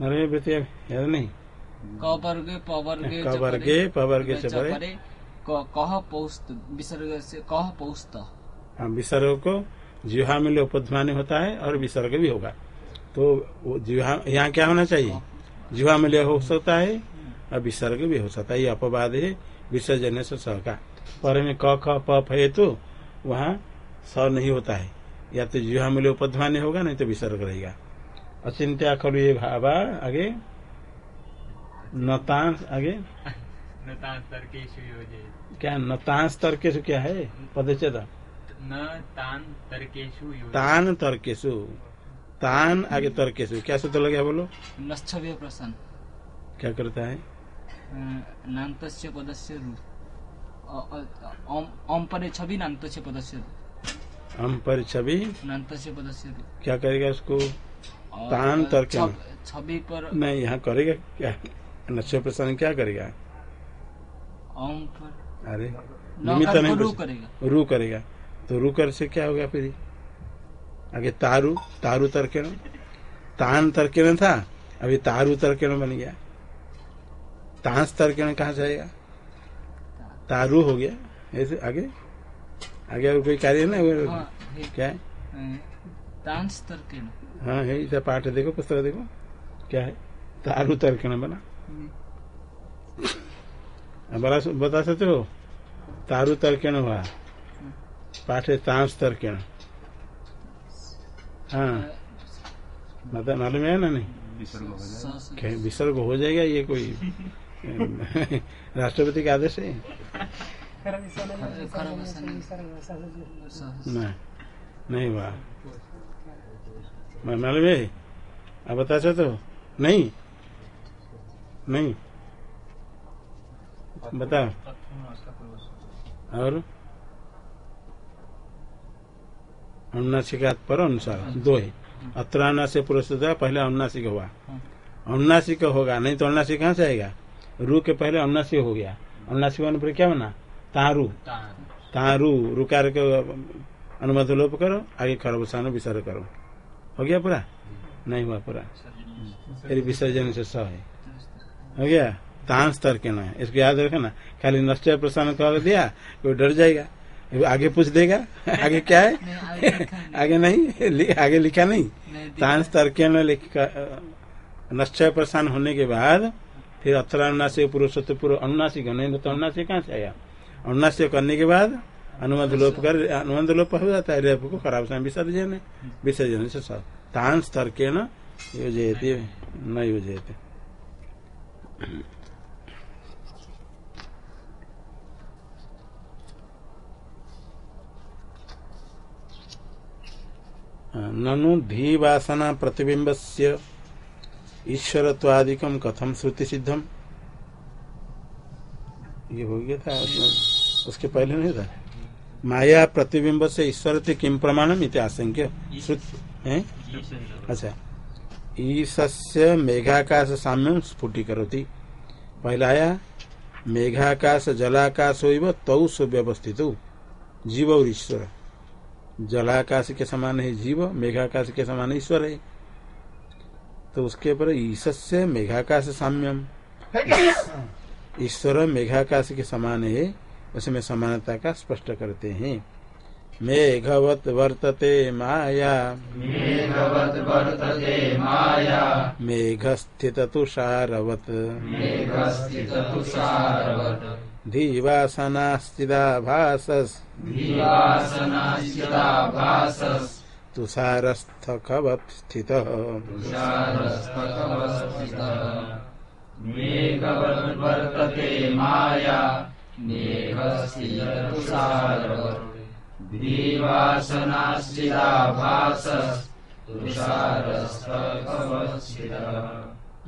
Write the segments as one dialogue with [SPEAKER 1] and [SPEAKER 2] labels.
[SPEAKER 1] नरमे वृत्ति याद नहीं?
[SPEAKER 2] क वर्गे
[SPEAKER 1] क
[SPEAKER 2] च
[SPEAKER 1] वर्गे,
[SPEAKER 2] परे,
[SPEAKER 1] प वर्गे च
[SPEAKER 2] च
[SPEAKER 1] परे।
[SPEAKER 2] कह पौस्त विसर्ग से कह पौस्त।
[SPEAKER 1] हाँ विसर्ग को जिहा में उपध्मानी होता है और विसर्ग भी होगा। तो वो जिहा यहाँ क्या होना चाहिए? जिहा में हो सकता है और विसर्ग भी हो सकता है। ये अपवाद है विसर्जन से स का पर में क ख प है तो वहाँ स नहीं होता है। या तो जिहा में उपध्मानी होगा नहीं तो विसर्ग रहेगा। अचिंत्या खलु ये भावा आगे? नतांश आगे?
[SPEAKER 3] न तर्केशु
[SPEAKER 1] क्या नतांश तर्क से क्या है? पदचेद।
[SPEAKER 3] न तान तर्केशु
[SPEAKER 1] तान आगे तर्केशु क्या सूत्र लगे बोलो?
[SPEAKER 2] नश्चव्य प्रसन्न
[SPEAKER 1] क्या करता है?
[SPEAKER 2] नान्तस्य पदस्य रु। अम- अम छवि नान्तस्य पदस्य
[SPEAKER 1] हम पर छवि।
[SPEAKER 2] नान्तस्य पदस्य
[SPEAKER 1] क्या करेगा उसको तान तर्क
[SPEAKER 2] छवि पर
[SPEAKER 1] नहीं यहाँ करेगा क्या? नक्शे प्रसन्न क्या करेगा?
[SPEAKER 2] पर।
[SPEAKER 1] अरे निमित्त नहीं
[SPEAKER 2] रू करेगा।
[SPEAKER 1] रू करेगा। तो रू कर से क्या होगा फिर? आगे तारू तारू तर्केण। तान तर्केण था अभी तारू तर्केण बन गया। तांस तर्केण कहाँ से आएगा? तारू हो गया। ऐसे आगे? आगे और कोई कार्य है ना
[SPEAKER 2] हाँ,
[SPEAKER 1] क्या? है
[SPEAKER 2] तांस तर्केण।
[SPEAKER 1] हाँ है इसे पाठ देखो पुस्तक देखो। क्या है? तारू तर्कण बना। बड़ा बता सकते हो? तारू तर्कण हुआ। पाठ है तांस तर्कण हाँ। बता मालूम है ना नहीं? विसर्ग हो जाएगा। ये कोई राष्ट्रपति का आदेश है?
[SPEAKER 2] नहीं। स-
[SPEAKER 1] नहीं नहीं हुआ। मालूम है? आप बता सकते हो? नहीं। नहीं। बताओ और? अनुनासिका पर अनुसार दो है। अत्र अनुनासिक पुरुष था पहले अनुनासिक हुआ। अनुनासिक होगा नहीं तो अनुनासिक कहाँ से आएगा? रू के पहले अनुनासिक हो गया। अनुनासिक होने पर क्या बना? तारू। तारू। रुकार के अनुमति लोप करो आगे खरबसान विसर्ग करो। हो गया पूरा? नहीं हुआ पूरा। फिर विसर्जन से स है। हो गया? तान स्तर के ना इसको याद रखना। खाली नष्ट प्रसन्न कर दिया, कोई डर जाएगा? आगे पूछ देगा। आगे क्या है?
[SPEAKER 2] आगे नहीं।
[SPEAKER 1] आगे लिखा नहीं? तान स्तर के न नश्चय प्रस्थान होने के बाद फिर अत्रानुनासिक पुरुषत्व पूर्व अनुनासिक नहीं तो अनुनासिक कहाँ से आया? अनुनासिक करने के बाद अनुमति लोप कर अनुबंध लोप हो जाता है रेप को खराब समय विसर्जन विसर्जन से तान स्तर के न योजयते न योजयते ननु धी वासना प्रतिबिंब से ईश्वरत्वादिकम कथम श्रुति सिद्धम ये हो गया था उसके पहले नहीं था माया प्रतिबिंब से ईश्वर थे किम प्रमाणम इति आशंक्य? अच्छा। ईशस्य मेघाकाश साम्यम स्फुटीकरोति। पहला आया मेघाकाश जलाकाश हो तौ सुव्यवस्थित। जीव और ईश्वर। जलाकाश के समान है जीव मेघाकाश के समान ईश्वर है। तो उसके ऊपर ईशस्य मेघाकाश साम्यम। ईश्वर मेघाकाश के समान है। उसमें समानता का स्पष्ट करते हैं। मेघवत वर्तते माया।
[SPEAKER 4] मेघवत् वर्तते माया।
[SPEAKER 1] मेघस्थित तुषारवत।
[SPEAKER 4] मेघस्थिततुषारवत्
[SPEAKER 1] धीवासनास्तिदाभासस्
[SPEAKER 4] धीवासनाश्चिताभासस्
[SPEAKER 1] तुषारस्थकवत् स्थितः
[SPEAKER 4] मेघवत् वर्तते माया।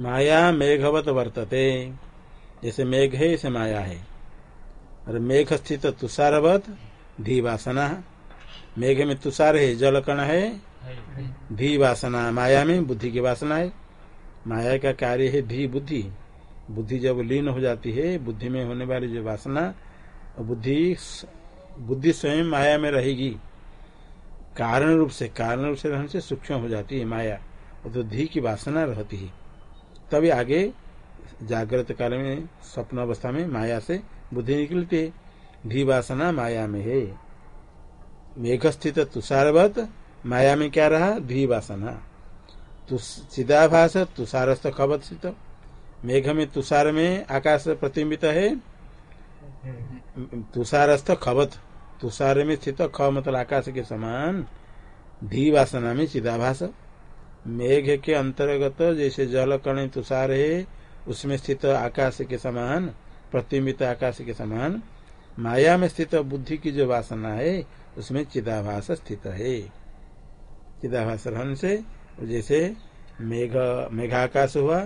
[SPEAKER 1] माया मेघवत वर्तते। जैसे मेघ है ऐसे माया है। और मेघ स्थित तुषारवत धी वासना मेघ में तुषार है जल कण है। धी वासना माया में बुद्धि की वासना है। माया का कार्य है धी बुद्धि। बुद्धि जब लीन हो जाती है, बुद्धि में होने वाली जो वासना, बुद्धि बुद्धि स्वयं माया में रहेगी। कारण रूप से, कारण रूप से रहने से सूक्ष्म हो जाती है माया तो धी की वासना रहती है। तभी आगे जागृत काल में, स्वप्न अवस्था में माया से बुद्धि निकलती है। धी वासना माया में है। मेघ स्थित तुषारवत, माया में क्या रहा? धी वासना। चिदाभास तुषारस्थ खबत स्थित मेघ में तुषार में आकाश प्रतिबिंबित है। तुषारस्थ खबत तुषार में स्थित ख मतलब आकाश के समान धी वासना में चिदाभास। मेघ के अंतर्गत जैसे जल कण तुषार है, उसमें स्थित आकाश के समान, प्रतिबिंबित आकाश के समान, माया में स्थित बुद्धि की जो वासना है, उसमें चिदाभास स्थित है। चिदाभास रहन से, जैसे मेघ, मेघाकाश हुआ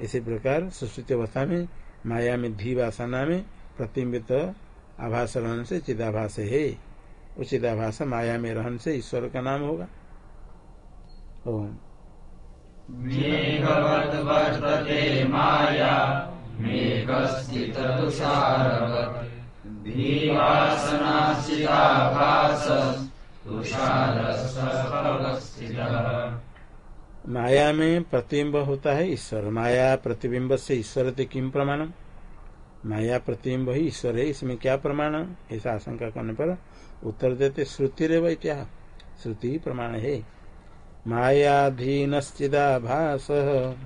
[SPEAKER 1] इसी प्रकार सुश्रुति अवस्था में माया में धी वासना में प्रतिबिंबित आभास रहन से चिदाभास है। वो चिदाभास माया में रहन से ईश्वर का नाम होगा। ओम।
[SPEAKER 4] माया
[SPEAKER 1] में प्रतिबिंब होता है ईश्वर। माया प्रतिबिंब से ईश्वर थे किम प्रमाणम? माया प्रतिबिंब ही ईश्वर है इसमें क्या प्रमाण? ऐसा आशंका करने पर उत्तर देते श्रुति रे वही क्या श्रुति ही प्रमाण है। मायाधीनश्चिदाभास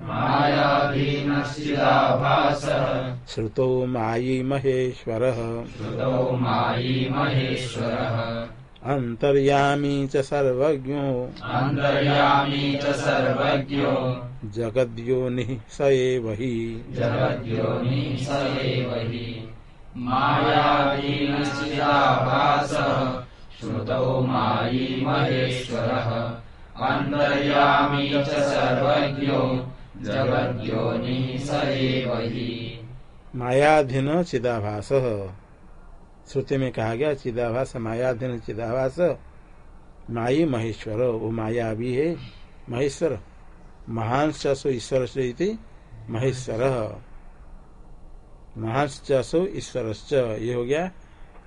[SPEAKER 4] मायाधीनश्चिदाभासः
[SPEAKER 1] श्रुतो मायी महेश्वर।
[SPEAKER 4] श्रुतौ मायी महेश्वरः।
[SPEAKER 1] अंतर्यामी च सर्वज्ञो।
[SPEAKER 4] अन्तर्यामी च सर्वज्ञो।
[SPEAKER 1] जगद्योनि स एव हि।
[SPEAKER 4] जगद्योनि स एव हि। मायाधीनश्चिदाभासः श्रुतौ मायी महेश्वरः। अन्तर्यामी च सर्वज्ञो। जगद्योनि स एव हि।
[SPEAKER 1] मायाधीन चिदाभास। श्रुति में कहा गया चिदाभास मायाधीन चिदाभास माई महेश्वर वो माया भी है महेश्वर महान चसो ईश्वर से महेश्वर। महान चसो ईश्वर ये हो गया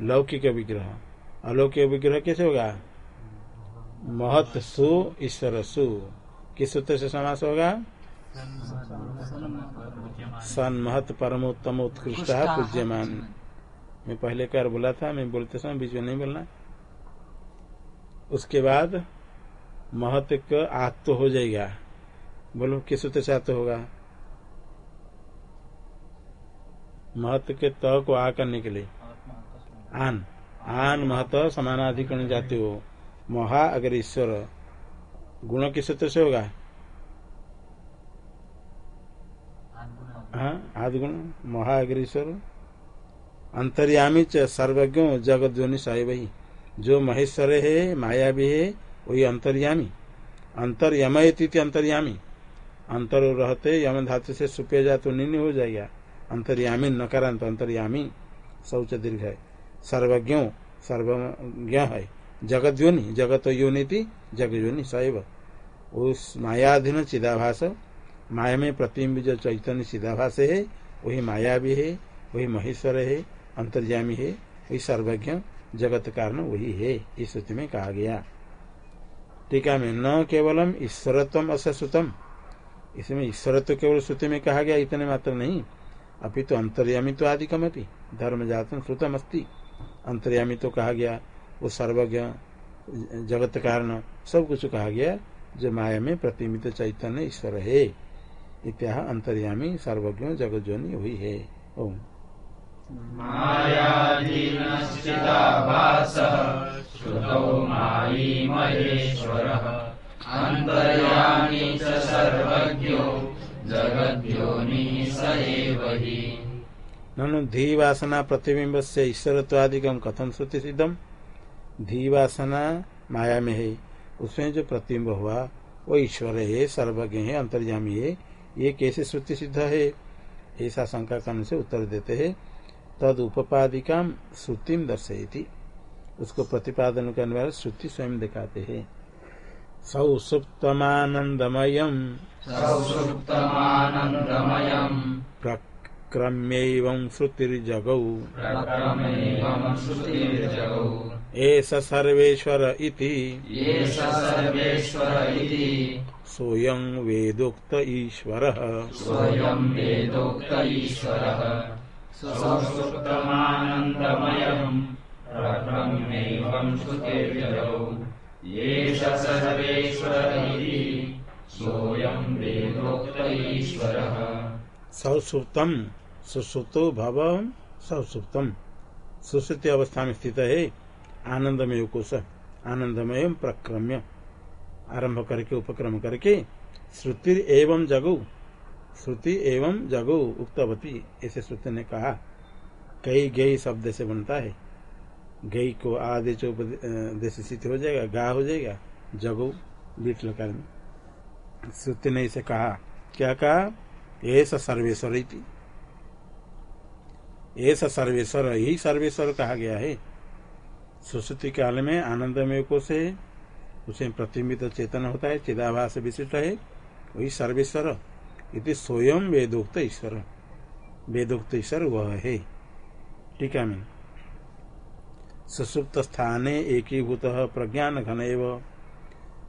[SPEAKER 1] लौकिक विग्रह। अलौकिक विग्रह कैसे होगा? महत सु ईश्वर सु किस सूत्र से समास होगा? सन महत परमोत्तम उत्कृष्ट। पूज्यमान। मैं पहले कर बोला था मैं बोलते समय बीच में नहीं बोलना। उसके बाद महत्व का तो हो जाएगा। बोलो किस सूत्र से आत होगा? महत्व के त को आ करने के लिए। आन। आन महत समानाधिकरण जाते हो। महा अगर ईश्वर। गुण किस सूत्र से होगा? हाँ आदि गुण। महा अगर ईश्वर। अंतर्यामी च सर्वज्ञ जगत जोनि वही जो महेश्वर है माया भी है, वही अंतर्यामी। अंतर्यमयती अंतर्यामी। अंतर रहते यम धातु से सुपे जा तो निन्य हो जाएगा। अंतर्यामी नकारांत अंतर्यामी। शौच दीर्घ है। सर्वज्ञ सर्वज्ञ है। जगत योनि जगत योनि थी जग योनि सैव उस मायाधीन चिदाभास, माया में प्रतिम्ब जो चैतन्य चिदाभास है। वही माया भी है, वही महेश्वर है अंतर्यामी है, वही सर्वज्ञ, जगत कारण वही है इस स्थिति में कहा गया। टीका में न केवलम ईश्वरत्व असुतम इसमें ईश्वरत्व केवल श्रुति में कहा गया, इतने मात्र नहीं। अभी तो अंतर्यामी तो आदि कमपी धर्म जातम श्रुतम अस्ति। अंतर्यामी तो कहा गया, वो सर्वज्ञ, जगत कारण, सब कुछ कहा गया, जो माया में प्रतिमित चैतन्य ईश्वर है। इत्या अंतर्यामी, सर्वज्ञ जगत जोनी वही है। ओम। ननु धी प्रतिबिंब से ईश्वरत्वादिकम कथम श्रुति सिद्धम धी वासना माया में है उसमें जो प्रतिबिंब हुआ, वो ईश्वर है सर्वज्ञ है अंतर्यामी है, ये कैसे श्रुति सिद्ध है? ऐसा शंका करने से उत्तर देते हैं तद उपादिका श्रुति दर्शयती। उसको प्रतिपादन करने वाले श्रुति स्वयं दिखाते हैं। सौसुप्तमानंदमयम
[SPEAKER 4] सौसुप्तमानन्दमयम्
[SPEAKER 1] प्रक्रम्यैवं श्रुतिर्जगौ। एष सर्वेश्वर इति।
[SPEAKER 4] स
[SPEAKER 1] वेदोक्त ईश्वर।
[SPEAKER 4] ईश्वरः सौसुप्तमानन्दमयम् प्रब्रह्मैवं सर्वेश्वर इति सोऽयं वेदोक्त ईश्वरः
[SPEAKER 1] सुसुप्तो भव सौसुप्तम सुसुप्ति अवस्था में स्थित है। आनंदमय कोश। आनंदमय प्रक्रम्य। आरंभ करके, उपक्रम करके श्रुति एवं जगु। श्रुति एवं जगो उक्तवती। ऐसे श्रुति ने कहा, कई गई शब्द से बनता है। गई को आदेश उपदेश सिद्ध हो जाएगा, गा हो जाएगा, जगु बीट लकार में श्रुति ने इसे कहा, क्या कहा? ऐसा सर्वेश्वर इति। ऐसा सर्वेश्वर ही सर्वेश्वर कहा गया है। सुश्रुति काल में आनंदमय को से उसे प्रतिबिंबित चेतन होता है, चिदाभास विशिष्ट है। वही सर्वेश्वर। इति स्वयं वेदोक्त ईश्वर। वेदोक्त ईश्वर वह है। टीका में सुसुप्त स्थाने एकीभूत प्रज्ञान घन एवं।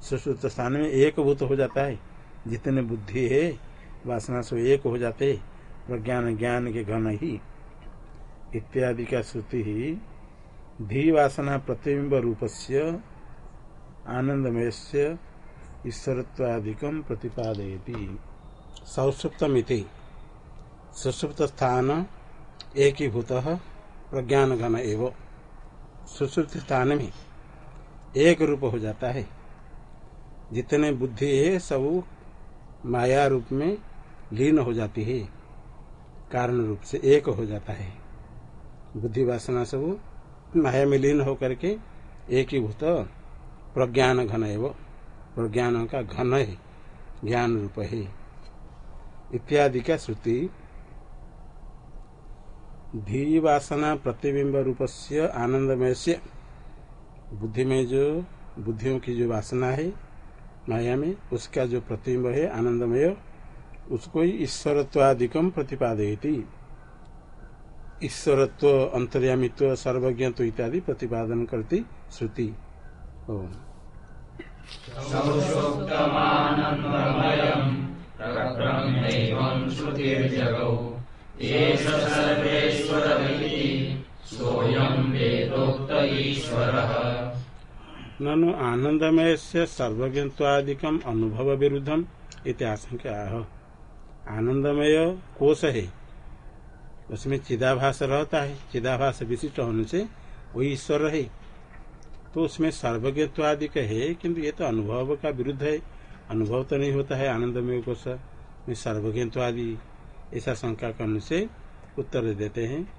[SPEAKER 1] सुसुप्त स्थान में एक भूत हो जाता है। जितने बुद्धि है, वासना से एक हो जाते है। प्रज्ञान ज्ञान के घन ही। इत्यादि का श्रुति ही धी वासना प्रतिबिंब रूप से आनंदमय से ईश्वरत्वादिकम प्रतिपादयति। सौसुप्तमिति। सुसुप्त स्थान एक ही भूत प्रज्ञान घन एव। सुसुप्त स्थान में एक रूप हो जाता है। जितने बुद्धि है, सब माया रूप में लीन हो जाती है। कारण रूप से एक हो जाता है। बुद्धि वासना सब माया में लीन होकर के एक ही भूत प्रज्ञान घन है वो प्रज्ञान का घन है, ज्ञान रूप है। इत्यादि का श्रुति। धी वासना प्रतिबिंब रूप से आनंदमय से बुद्धि में जो, बुद्धियों की जो वासना है, माया में, उसका जो प्रतिबिंब है, आनंदमय, उसको ही ईश्वरत्वादिकम प्रतिपादयती। ईश्वरत्व, अंतर्यामित्व, सर्वज्ञत्व इत्यादि प्रतिपादन करती श्रुति। ओम। ननु आनंदमय से सर्वज्ञत्वादिकम अनुभव विरुद्धम इतिहासंख्या आनंदमय कोश है? उसमें चिदाभास रहता है चिदाभास विशिष्ट होने से वही ईश्वर है। तो उसमें सर्वज्ञत्वादिक है किंतु ये तो अनुभव का विरुद्ध है। अनुभव तो नहीं होता है आनंद में कोश में सर्वज्ञत्वादि ऐसा शंका करने से उत्तर देते हैं।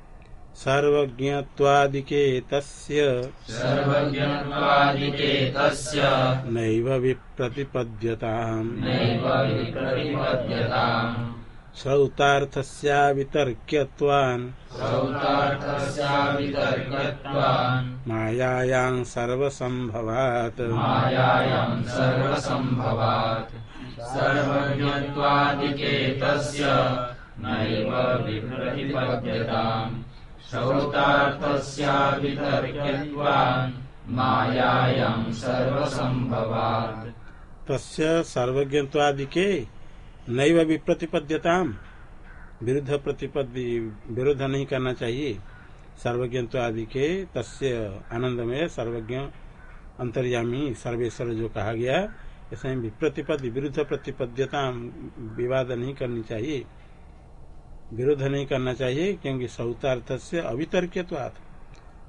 [SPEAKER 1] सर्वज्ञत्वादिके तस्य
[SPEAKER 4] सर्वज्ञत्वादिके तस्य
[SPEAKER 1] नैव विप्रतिपद्यताम्।
[SPEAKER 4] नैव विप्रतिपद्यताम्।
[SPEAKER 1] मायायां सर्वसम्भवात्।
[SPEAKER 4] नैव विप्रतिपद्यताम्। श्रौतार्थस्यावितर्क्यत्वान् मायायां सर्वसम्भवात्।
[SPEAKER 1] तस्य सर्वज्ञत्वादिके नैव विप्रतिपद्यताम। विरुद्ध प्रतिपद्य, विरुद्ध नहीं करना चाहिए। सर्वज्ञत्वादि के तस्य आनंदमय, सर्वज्ञ अंतर्यामी, सर्वेश्वर जो कहा गया, ऐसे विप्रतिपद विरुद्ध प्रतिपद्यता विवाद नहीं करनी चाहिए। विरुद्ध नहीं करना चाहिए, क्योंकि सौतार्थ से अवितर्क्यवाद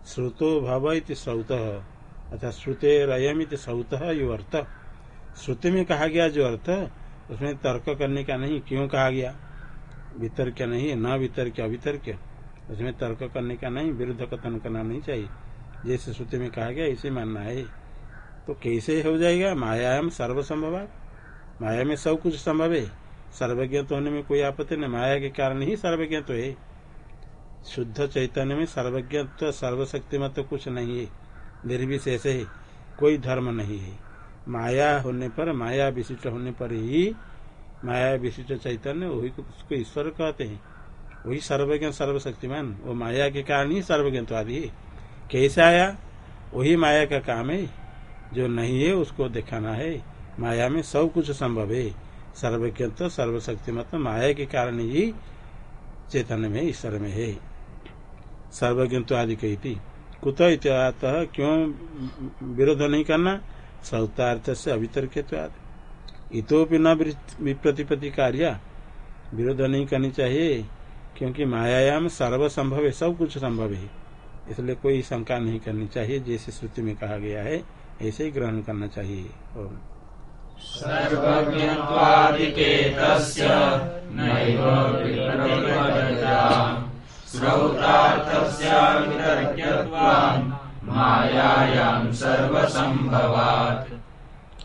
[SPEAKER 1] श्रुतो भव इति श्रौत अर्थात श्रुते रयमित श्रौत यो अर्थ। श्रुति में कहा गया जो अर्थ उसमें तर्क करने का नहीं, क्यों कहा गया? वितर्क नहीं है न वितर्क, अवितर्क। उसमें तर्क करने का नहीं, विरुद्ध कथन करना नहीं चाहिए। जैसे श्रुति में कहा गया, इसे मानना है। तो कैसे हो जाएगा? मायाम सर्वसंभव माया में सब कुछ संभव है। सर्वज्ञ तो होने में कोई आपत्ति नहीं। माया के कारण ही सर्वज्ञ तो है। शुद्ध चैतन्य में सर्वज्ञ तो सर्वशक्ति मत तो कुछ नहीं है। निर्विशेष है। कोई धर्म नहीं है। माया होने पर, माया विशिष्ट होने पर ही, माया विशिष्ट चैतन्य, वही उसको ईश्वर कहते हैं। वही सर्वज्ञ सर्वशक्तिमान, वो माया के कारण ही सर्वज्ञत्वादी है। कैसे आया? वही माया का काम है, जो नहीं है उसको दिखाना है। माया में सब कुछ संभव है। सर्वज्ञ तो सर्वशक्ति मत माया के कारण ही चेतन में, ईश्वर में है। सर्वज्ञ आदि कही थी कुत क्यों विरोध नहीं करना? सौतार्थ से अभितर्क इतोपि न विप्रतिपति कार्य विरोध नहीं करनी चाहिए, क्योंकि मायायाम सर्व संभव है सब कुछ संभव है। इसलिए कोई शंका नहीं करनी चाहिए, जैसे श्रुति में कहा गया है, ऐसे ही ग्रहण करना चाहिए।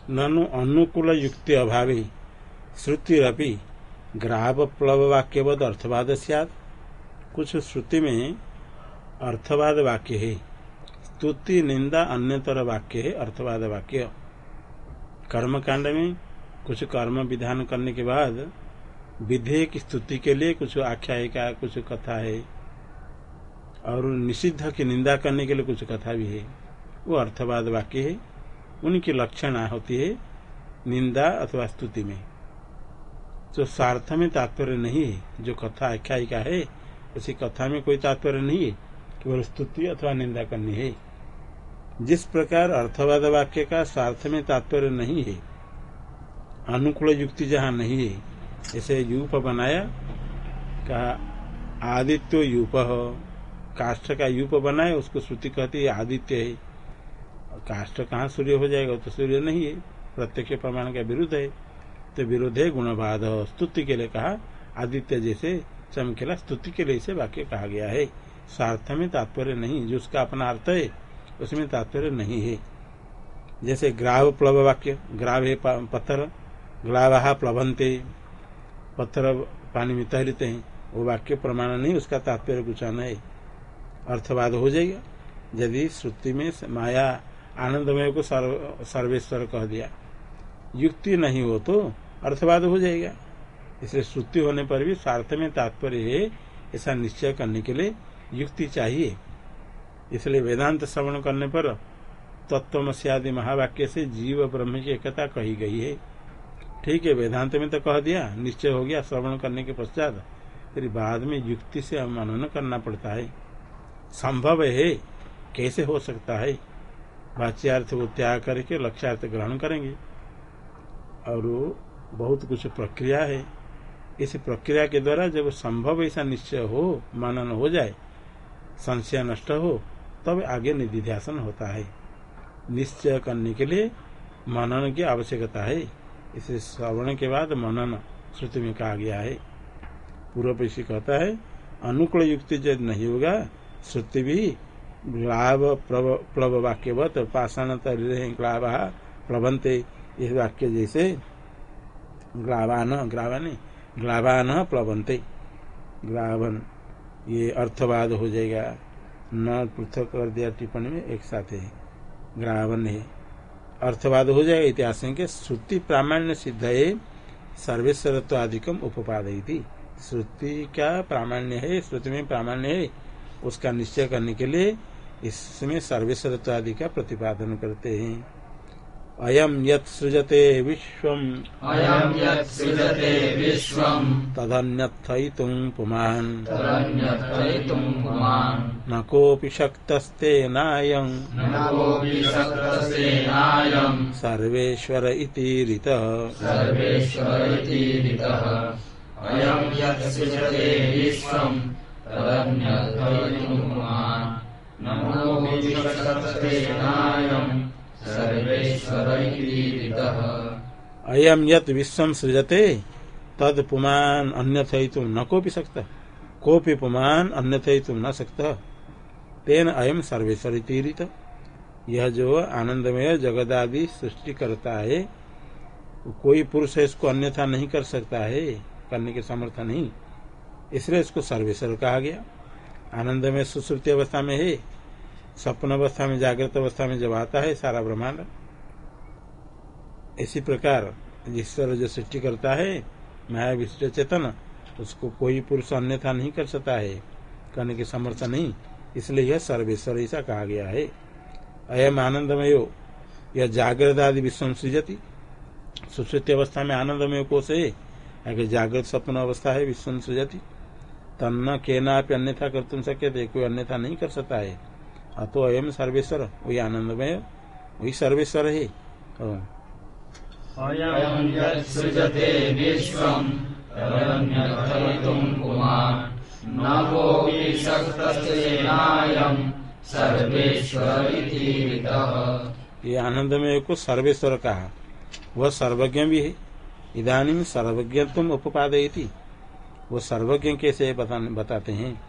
[SPEAKER 1] ननु अनुकूल युक्ति अभावे श्रुतिरपि ग्राह प्लव वाक्यवद अर्थवाद सियाद कुछ श्रुति में अर्थवाद वाक्य है स्तुति, निंदा अन्यतर वाक्य है अर्थवाद वाक्य कर्म कांड में कुछ कर्म विधान करने के बाद विधेयक स्तुति के लिए कुछ आख्यायिका, कुछ कथा है। और निषिद्ध की निंदा करने के लिए कुछ कथा भी है। वो अर्थवाद वाक्य है। उनकी लक्षण होती है निंदा अथवा स्तुति में। जो स्वार्थ में तात्पर्य नहीं है, जो कथा आख्यायिका है, उसी कथा में कोई तात्पर्य नहीं है, केवल स्तुति अथवा निंदा करनी है। जिस प्रकार अर्थवाद वाक्य का स्वार्थ में तात्पर्य नहीं है, अनुकूल युक्ति जहाँ नहीं है ऐसे यूप बनाया, कहा, आदित्य यूप। काष्ठ का यूप बनाया उसको श्रुति कहती है आदित्य है। काष्ठ कहाँ सूर्य हो जाएगा? तो सूर्य नहीं है, प्रत्यक्ष प्रमाण का विरुद्ध है। तो विरोध है गुणबाध स्तुति के लिए कहा, आदित्य जैसे चमकेला स्तुति के लिए इसे वाक्य कहा गया है। स्वार्थ में तात्पर्य नहीं, जो उसका अपना अर्थ है, उसमें तात्पर्य नहीं है। जैसे ग्राव प्लव वाक्य ग्राव है पत्थर ग्लावाहा प्लवंते पत्थर पानी में तैरते हैं, वो वाक्य प्रमाण नहीं, उसका तात्पर्य कुछ है। अर्थवाद हो जाएगा। यदि श्रुति में माया आनंदमय को सर्व, सर्वेश्वर कह दिया, युक्ति नहीं हो तो अर्थवाद हो जाएगा। इसलिए श्रुति होने पर भी स्वार्थ में तात्पर्य है, ऐसा निश्चय करने के लिए युक्ति चाहिए। इसलिए वेदांत श्रवण करने पर तत्वमस्यादि महावाक्य से जीव ब्रह्म की एकता कही गई है। ठीक है, वेदांत में तो कह दिया, निश्चय हो गया, श्रवण करने के पश्चात फिर बाद में युक्ति से मनन करना पड़ता है। संभव है? कैसे हो सकता है? वाच्यार्थ को त्याग करके लक्ष्यार्थ ग्रहण करेंगे। और बहुत कुछ प्रक्रिया है। इस प्रक्रिया के द्वारा जब संभव ऐसा निश्चय हो, मनन हो जाए, संशय नष्ट हो, तब आगे निधिध्यासन होता है। निश्चय करने के लिए मनन की आवश्यकता है। इसे श्रवण के बाद मनन श्रुति में कहा गया है। पूर्व पेशी कहता है, अनुकूल युक्ति जब नहीं होगा श्रुति भी ग्लाव प्लव वाक्यवत पाषाण ग्लाव प्लवंते इस वाक्य जैसे ग्लावान ग्लावान ग्लावान प्लवंते ग्लावन ये अर्थवाद हो जाएगा। न पृथक कर दिया टिप्पणी में, एक साथ है। ग्रावन है। अर्थवाद हो जाएगा इतिहास के श्रुति प्रामाण्य सिद्ध है सर्वेश्वरत्व आदिकम उपादय थी श्रुति का प्रामाण्य है? श्रुति में प्रामाण्य है। उसका निश्चय करने के लिए इसमें सर्वेश्वरत्व आदि का प्रतिपादन करते हैं। अयम यत सृजते विश्व
[SPEAKER 4] अयम यत् सृजते विश्वम्।
[SPEAKER 1] तदन्यथयितुं पुमान्।
[SPEAKER 4] तदन्यथयितुं पुमान्।
[SPEAKER 1] न कोऽपि शक्तस्ते नायं
[SPEAKER 4] न कोऽपि शक्तसेनायम्
[SPEAKER 1] सर्वेश्वर इति ऋतः।
[SPEAKER 4] सर्वेश्वर इति ऋतः। अयम् यत् सृजते विश्वम्।
[SPEAKER 1] अयम यत विश्व सृजते, तद पुमान अन्य तुम न को भी सकता। कोपि पुमान अन्य तुम न सकता। तेन अयम सर्वेश्वर तीरित। यह जो आनंदमय जगदादि सृष्टि करता है कोई पुरुष इसको अन्यथा नहीं कर सकता है, करने के समर्थ नहीं। इसलिए इसको सर्वेश्वर कहा गया। आनंद में सुश्रुति अवस्था में है, सपन अवस्था में, जागृत अवस्था में जब आता है, सारा ब्रह्मांड। इसी प्रकार ईश्वर जो सृष्टि करता है माया विशिष्ट चेतन, उसको कोई पुरुष अन्यथा नहीं कर सकता है, करने की समर्थ नहीं। इसलिए यह सर्वेश्वर ऐसा कहा गया है। अयम आनंदमय यह जागृत आदि विश्व सृजती। सुश्रुति अवस्था में आनंदमय कोष है आगे जागृत सपन अवस्था है, विश्व सृजति। तन्न के नापि अन्यथा कर तुम सके थे कोई अन्यथा नहीं कर सकता है। अतो अयम सर्वेश्वर वही आनंदमय वही सर्वेश्वर है। ये आनंदमय को सर्वेश्वर कहा। वह सर्वज्ञ भी है। इधानी सर्वज्ञ तुम उपादयती वो सर्वज्ञ कैसे बताते हैं?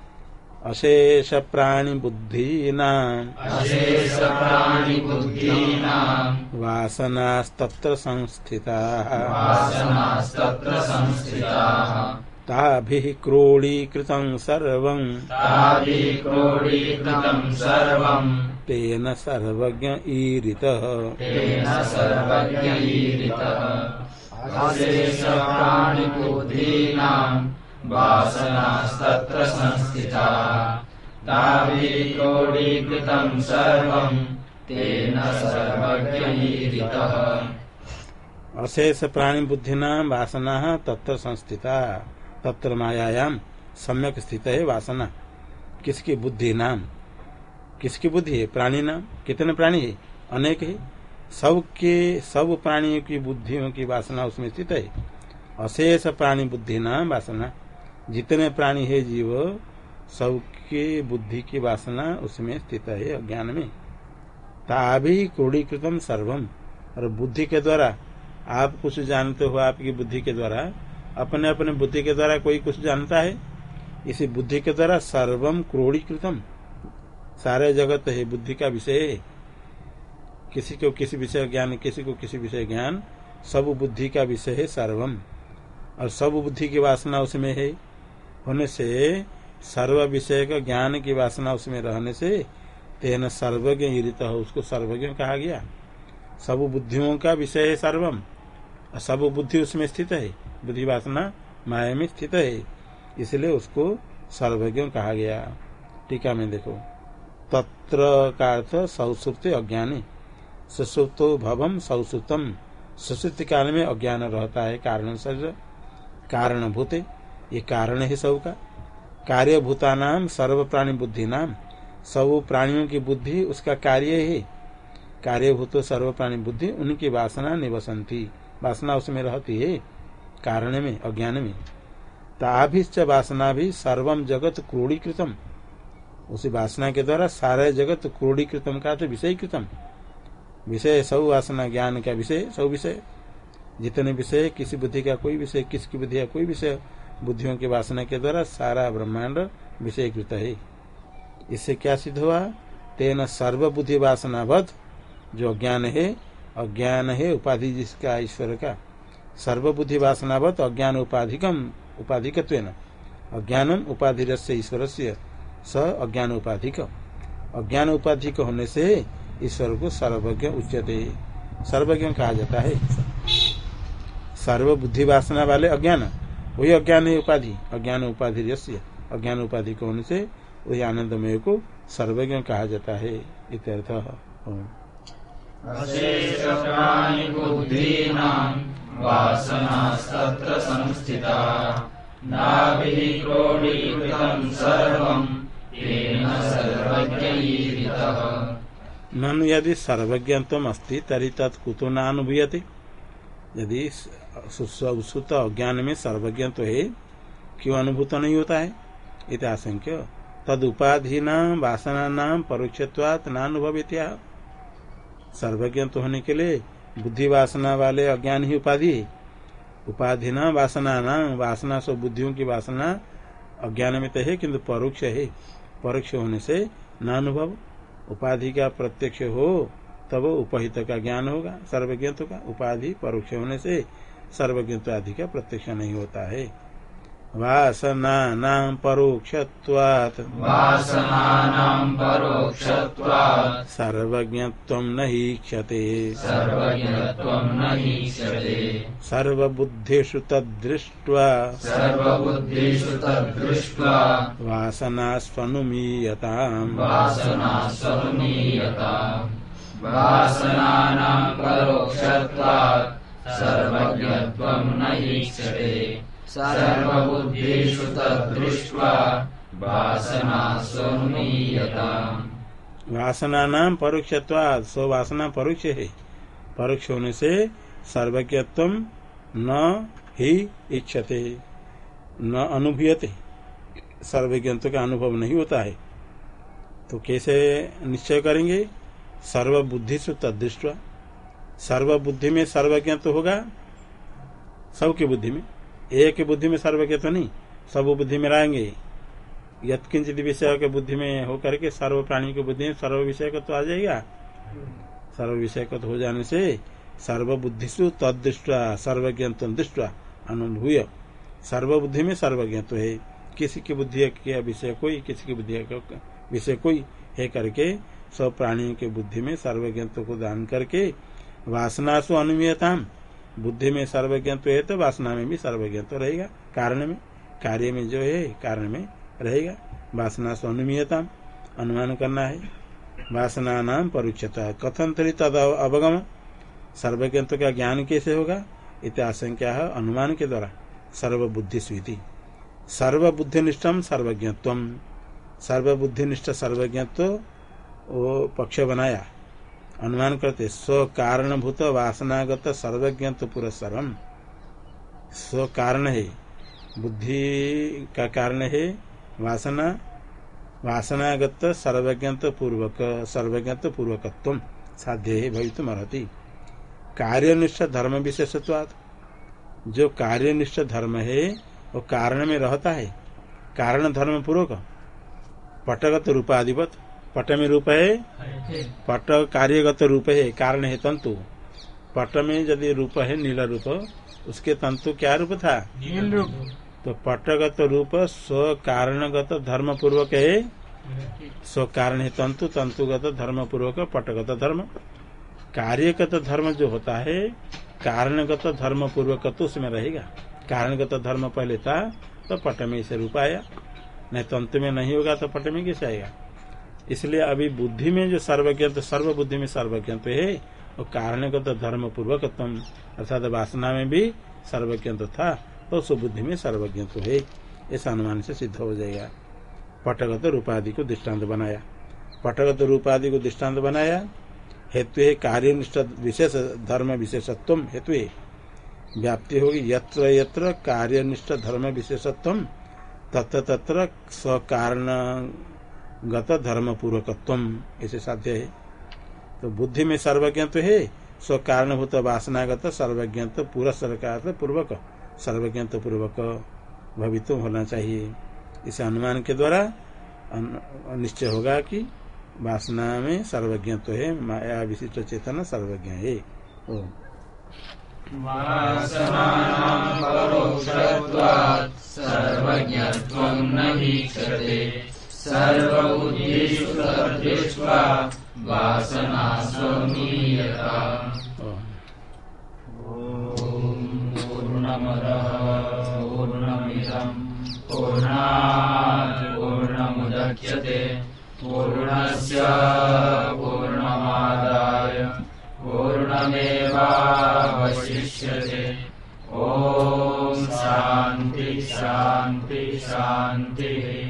[SPEAKER 1] अशेष प्राणी बुद्धि वासनास्तत्र संस्थिता।
[SPEAKER 4] वासनास्तत्र संस्थिताः।
[SPEAKER 1] ताभिः क्रोडीकृतं सर्वं तेन सर्वज्ञ ईरितः।
[SPEAKER 4] वासनास्तत्र संस्थिताः। ताभिः सर्वम् तेन
[SPEAKER 1] अशेष प्राणी बुद्धि नाम वासना तत्र संस्थिता। तत्र मायायाम सम्यक स्थित है वासना। किसकी बुद्धि नाम किसकी बुद्धि? है प्राणी नाम कितने प्राणी है? अनेक है। सब के सब प्राणियों की बुद्धियों की वासना उसमें स्थित है। अशेष प्राणी बुद्धि नाम वासना। जितने प्राणी है जीव, सबके बुद्धि की वासना उसमें स्थित है अज्ञान में। ताभी क्रोडीकृतम सर्वम। और बुद्धि के द्वारा, आप कुछ जानते हो आपकी बुद्धि के द्वारा अपने अपने बुद्धि के द्वारा कोई कुछ जानता है? इसी बुद्धि के द्वारा सर्वम क्रोड़ीकृतम। सारे जगत है, बुद्धि का विषय है। किसी को किसी विषय ज्ञान, किसी को किसी विषय ज्ञान, सब बुद्धि का विषय है सर्वम। और सब बुद्धि की वासना उसमें है। होने से सर्व विषय का ज्ञान की वासना उसमें रहने से तेन सर्वज्ञ ईरित हो, उसको सर्वज्ञ कहा गया। सब बुद्धियों का विषय है सर्वम। और सब बुद्धि उसमें स्थित है। बुद्धि वासना माया में स्थित है। इसलिए उसको सर्वज्ञ कहा गया। टीका में देखो। तत्र का अर्थ सौसुप्त अज्ञानी। सुसुप्तो भवम सौसुतम सुसुप्त काल में अज्ञान रहता है कारण शरीर कारणभूत। ये कारण है सब का कार्यभूता नाम सर्व प्राणी बुद्धि नाम सब प्राणियों की बुद्धि, उसका कार्य है। कार्यभूत सर्व प्राणी बुद्धि, उनकी वासना निवसंती। वासना उसमें रहती है, कारण में, अज्ञान में। ताभिश्च वासना भी सर्वम जगत क्रोड़ीकृतम। उसी वासना के द्वारा सारे जगत क्रोड़ीकृतम का तो विषय कृतम। विषय, सब वासना, ज्ञान का विषय, सब विषय। जितने विषय, किसी बुद्धि का कोई विषय, किसकी बुद्धि का कोई विषय बुद्धियों की वासना के द्वारा सारा ब्रह्मांड विषयकृत है। इससे क्या सिद्ध हुआ? तेन सर्व बुद्धि वासनावध, जो अज्ञान है अज्ञान है, उपाधि जिसका ईश्वर का। सर्व बुद्धि वासनावत अज्ञान उपाधिकम उपाधिकत्व अज्ञानम उपाधि से ईश्वर से स अज्ञान उपाधिक। अज्ञान उपाधिक होने से ईश्वर को सर्वज्ञ उच्यते। सर्वज्ञ कहा जाता है। सर्व बुद्धि वासना वाले अज्ञान वही अज्ञान है उपाधि। अज्ञान उपाधि अज्ञान उपाधि को होने से? वही आनंदमय को सर्वज्ञ कहा जाता है इत्यर्थ। ननु यदि सर्वज्ञत्व अस्ति तरी तत्कुतो न अनुभूयते यदि सुत अज्ञान में सर्वज्ञ तो है, क्यों अनुभूत नहीं होता है? इत आशंक्य। तद उपाधि नाम वासना नाम परोक्षत्वात नानुभवित्या। सर्वज्ञ तो होने के लिए बुद्धि वासना वाले अज्ञान ही उपाधि उपाधि न वासना नाम वासना सो बुद्धियों की वासना अज्ञान में तो है, किंतु परोक्ष है। परोक्ष होने से न अनुभव उपाधि का प्रत्यक्ष हो तब उपहित का ज्ञान होगा सर्वज्ञत्व का उपाधि परोक्ष होने से सर्वज्ञत्व आदि का प्रत्यक्ष नहीं होता है। वासना नाम परोक्षत्वात्।
[SPEAKER 4] वासनानाम् परोक्षत्वात्।
[SPEAKER 1] सर्वज्ञत्व न हीक्षते
[SPEAKER 4] सर्वज्ञत्वम् न हीक्षते
[SPEAKER 1] सर्वबुद्धिषु तदृष्ट्वा
[SPEAKER 4] सर्वबुद्धिषु तद्दृष्ट्वा।
[SPEAKER 1] वासना स्वनुमीयताम्
[SPEAKER 4] वासना स्वनुमीयता परोक्षत्वात् न ईक्षते सर्वबुद्धिषु तद्दृष्ट्वा
[SPEAKER 1] वासना नाम परोक्षत्वाद सो वासना परोक्ष है। परोक्ष होने से सर्वज्ञत्व न ही इच्छते, न अनुभूयते। सर्वज्ञत्व का अनुभव नहीं होता है। तो कैसे निश्चय करेंगे? सर्वबुद्धि से तदृष्ट सर्वबुद्धि में सर्वज्ञ तो होगा? सबकी बुद्धि में। एक बुद्धि में सर्वज्ञ तो नहीं, सब बुद्धि में रहेंगे। यत्किंचित विषय के बुद्धि में होकर के सर्व प्राणी की बुद्धि में सर्व विषय का तो आ जाएगा। सर्व विषय का तो हो जाने से सर्वबुद्धिशु तदृष्टा सर्वज्ञ दृष्टा अनुभूय। सर्वबुद्धि में सर्वज्ञ तो है। किसी की बुद्धि के विषय कोई, किसी की बुद्धि का विषय कोई है करके सब प्राणियों के बुद्धि में सर्वज्ञत्व को दान करके वासना सु अनुमीयता बुद्धि में सर्वज्ञत्व है तो वासना में भी सर्वज्ञत्व रहेगा। कारण में। कार्य में जो है, कारण में रहेगा। वासना से अनुमीयता अनुमान करना है। वासना नाम परीक्षता। कथन तरी तद अवगम। सर्वज्ञत्व का ज्ञान कैसे होगा? इत आशंका है अनुमान के द्वारा। सर्वबुद्धि स्वीति सर्वबुद्धिनिष्ठम सर्वज्ञत्व सर्वबुद्धिनिष्ठ सर्वज्ञत्व वो पक्ष बनाया। अनुमान करते, स्व कारणभूत वासनागत सर्वज्ञत्व पुरस्सरम। स्व कारण है। बुद्धि का कारण है वासना। वासनागत सर्वज्ञत्व पूर्वक सर्वज्ञत्व पूर्वकत्व साध्य है भवित अर्ति कार्यनिष्ठ धर्म विशेषत्वाद जो कार्यनिष्ठ धर्म है, वो कारण में रहता है। कारण धर्म पूर्वक। पटगत रूपाधिपत। पट में रूप है। पट कार्यगत रूप है कारण है तंतु। पट में यदि रूप है नीला रूप उसके तंतु क्या रूप था?
[SPEAKER 2] नील रूप।
[SPEAKER 1] तो पटगत रूप स्व कारणगत धर्म पूर्वक है। स्व कारण है तंतु तंतुगत धर्म पूर्वक पटगत धर्म। कार्यगत धर्म जो होता है कारणगत धर्म पूर्वक तो उसमें रहेगा। कारणगत धर्म पहले था तो पट में इसे रूप आया। नहीं तंतु में नहीं होगा तो पट में कैसे आएगा? इसलिए अभी बुद्धि में जो सर्वज्ञ तो सर्व बुद्धि में सर्वज्ञ है, और कारणगत धर्म पूर्वक अर्थात वासना में भी सर्वज्ञ था तो उस बुद्धि में सर्वज्ञ है। ऐसा अनुमान से सिद्ध हो जाएगा। पटगत रूपादि को दृष्टांत बनाया। पटगत रूपादि को दृष्टांत बनाया, हेतु है कार्यनिष्ठ विशेष धर्म विशेषत्व हेतु व्याप्ति होगी यत्र यत्र कार्यनिष्ठ धर्म विशेषत्व तत्र तत्र स्वकारण गत धर्म पूर्वकत्व ऐसे साध्य है। तो बुद्धि में सर्वज्ञ तो है स्व कारणभूत वासनागत सर्वज्ञ पूरा सरकार पूर्वक। सर्वज्ञ तो पूर्वक भवित्व होना चाहिए। इसे अनुमान के द्वारा निश्चय होगा कि वासना में सर्वज्ञ तो है, माया विशिष्ट चेतन सर्वज्ञ है। ओ।
[SPEAKER 4] सर्वज्ञत्वं सर्वबुद्धिषु तद्दृष्ट्वा वासनासमीयता पूर्णमदः पूर्णमिदम् पूर्णात् पूर्णमुदच्यते पूर्णस्य पूर्णमादाय ॐ